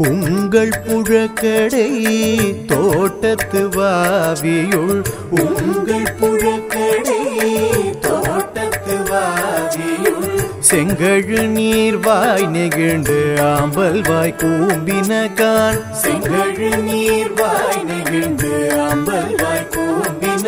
نمل وائ كو مار سیوائے نمل وائ كو مل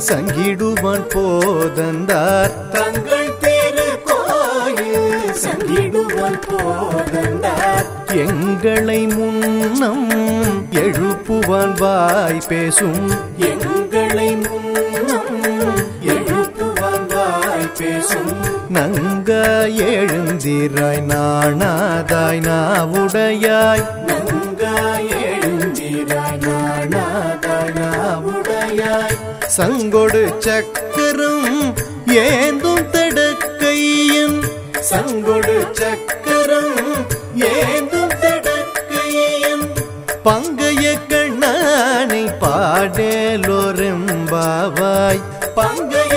سنوان پہ تب تروان نگندر نان سرد کنگ پنگ کور بابائ پن